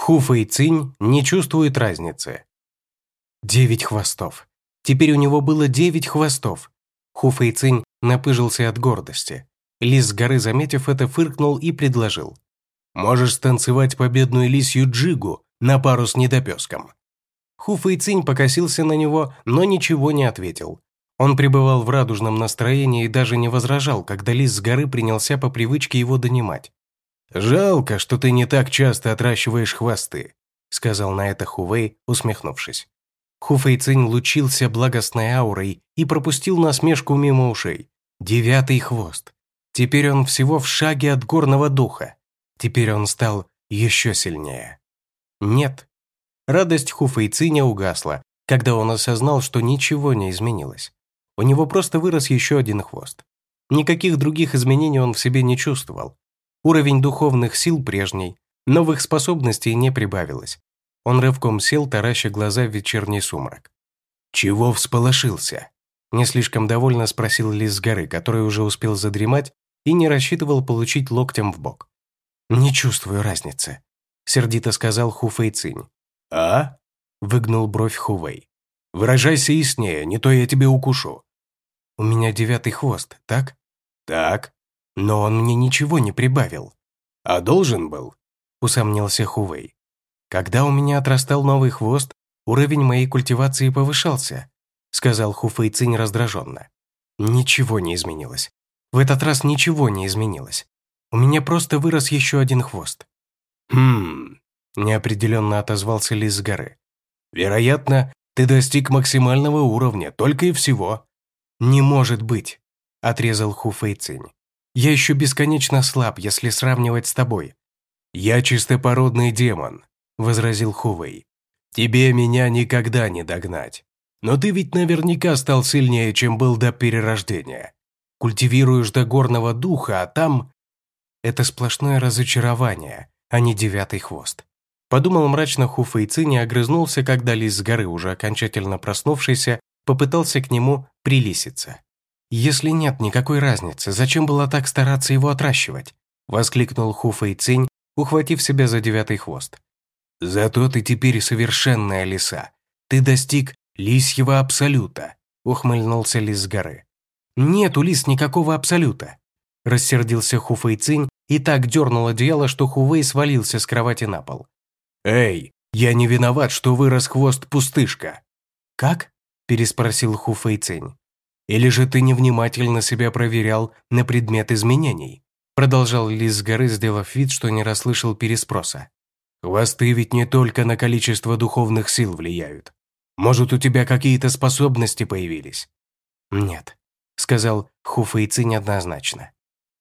Хуфа и Цинь не чувствуют разницы. Девять хвостов. Теперь у него было девять хвостов. Хуфа и Цинь напыжился от гордости. Лис с горы, заметив это, фыркнул и предложил. «Можешь станцевать победную лисью джигу на пару с недопеском». Хуфа и Цинь покосился на него, но ничего не ответил. Он пребывал в радужном настроении и даже не возражал, когда лис с горы принялся по привычке его донимать. «Жалко, что ты не так часто отращиваешь хвосты», сказал на это Хувей, усмехнувшись. Хуфэй Цинь лучился благостной аурой и пропустил насмешку мимо ушей. Девятый хвост. Теперь он всего в шаге от горного духа. Теперь он стал еще сильнее. Нет. Радость Хуфэй Циня угасла, когда он осознал, что ничего не изменилось. У него просто вырос еще один хвост. Никаких других изменений он в себе не чувствовал. Уровень духовных сил прежний, новых способностей не прибавилось. Он рывком сел, тараща глаза в вечерний сумрак. «Чего всполошился?» Не слишком довольно спросил Лис с горы, который уже успел задремать и не рассчитывал получить локтем в бок. «Не чувствую разницы», — сердито сказал Хуфэй Цинь. «А?» — выгнул бровь Хувей. «Выражайся яснее, не то я тебе укушу». «У меня девятый хвост, так?» «Так». «Но он мне ничего не прибавил». «А должен был?» — усомнился Хувей. Когда у меня отрастал новый хвост, уровень моей культивации повышался, сказал Хуфэйцинь раздраженно. Ничего не изменилось. В этот раз ничего не изменилось. У меня просто вырос еще один хвост. Хм, неопределенно отозвался Лис с горы. Вероятно, ты достиг максимального уровня, только и всего. Не может быть, отрезал Хуфэйцинь. Я еще бесконечно слаб, если сравнивать с тобой. Я чистопородный демон, возразил Хувей. «Тебе меня никогда не догнать. Но ты ведь наверняка стал сильнее, чем был до перерождения. Культивируешь до горного духа, а там...» «Это сплошное разочарование, а не девятый хвост». Подумал мрачно Хуфа и Цини огрызнулся, когда лис с горы, уже окончательно проснувшийся, попытался к нему прилиситься. «Если нет никакой разницы, зачем было так стараться его отращивать?» воскликнул Хуфа и Цинь, ухватив себя за девятый хвост. «Зато ты теперь совершенная лиса. Ты достиг лисьего абсолюта», — ухмыльнулся лис с горы. «Нет у лис никакого абсолюта», — рассердился Хуфэй Цинь и так дернул одеяло, что Хувей свалился с кровати на пол. «Эй, я не виноват, что вырос хвост пустышка». «Как?» – переспросил Хуфэй Цинь. «Или же ты невнимательно себя проверял на предмет изменений?» Продолжал Лис с горы, сделав вид, что не расслышал переспроса. Хвосты ведь не только на количество духовных сил влияют. Может, у тебя какие-то способности появились?» «Нет», — сказал Хуфэйцинь однозначно.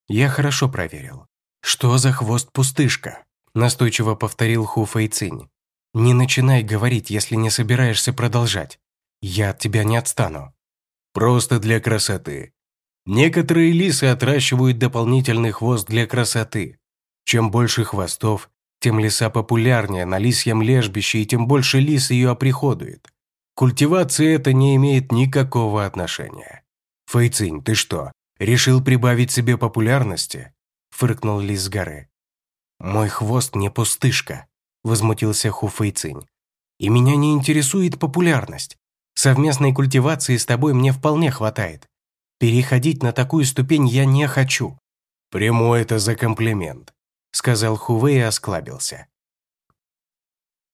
«Я хорошо проверил. Что за хвост-пустышка?» — настойчиво повторил Хуфэйцинь. «Не начинай говорить, если не собираешься продолжать. Я от тебя не отстану». «Просто для красоты. Некоторые лисы отращивают дополнительный хвост для красоты. Чем больше хвостов, тем лиса популярнее на лисьем лежбище, и тем больше лис ее оприходует. Культивация это не имеет никакого отношения. Фэйцинь, ты что, решил прибавить себе популярности? Фыркнул лис с горы. Мой хвост не пустышка, возмутился Ху Фэйцинь. И меня не интересует популярность. Совместной культивации с тобой мне вполне хватает. Переходить на такую ступень я не хочу. Приму это за комплимент. — сказал Хувей и осклабился.